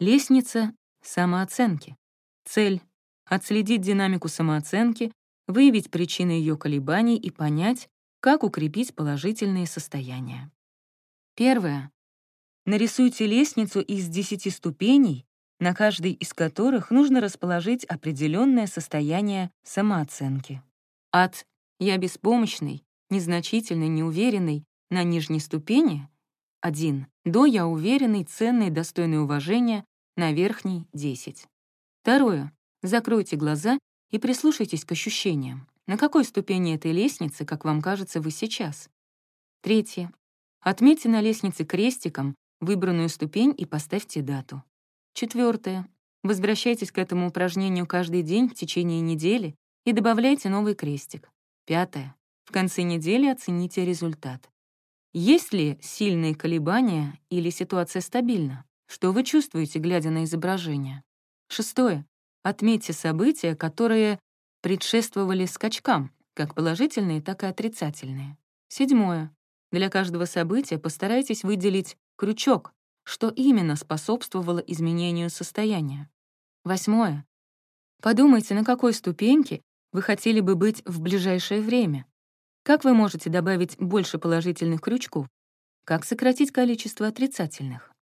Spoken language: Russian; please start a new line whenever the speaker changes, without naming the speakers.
Лестница самооценки. Цель — отследить динамику самооценки, выявить причины ее колебаний и понять, как укрепить положительные состояния. Первое. Нарисуйте лестницу из 10 ступеней, на каждой из которых нужно расположить определенное состояние самооценки. От «я беспомощный», «незначительный», «неуверенный» на нижней ступени — 1 до «я уверенный», «ценный», «достойный уважения» на верхней — 10. Второе. Закройте глаза и прислушайтесь к ощущениям. На какой ступени этой лестницы, как вам кажется, вы сейчас? Третье. Отметьте на лестнице крестиком выбранную ступень и поставьте дату. Четвертое. Возвращайтесь к этому упражнению каждый день в течение недели и добавляйте новый крестик. Пятое. В конце недели оцените результат. Есть ли сильные колебания или ситуация стабильна? Что вы чувствуете, глядя на изображение? Шестое. Отметьте события, которые предшествовали скачкам, как положительные, так и отрицательные. Седьмое. Для каждого события постарайтесь выделить крючок, что именно способствовало изменению состояния. Восьмое. Подумайте, на какой ступеньке вы хотели бы быть в ближайшее время. Как вы можете добавить больше положительных крючков? Как сократить количество отрицательных?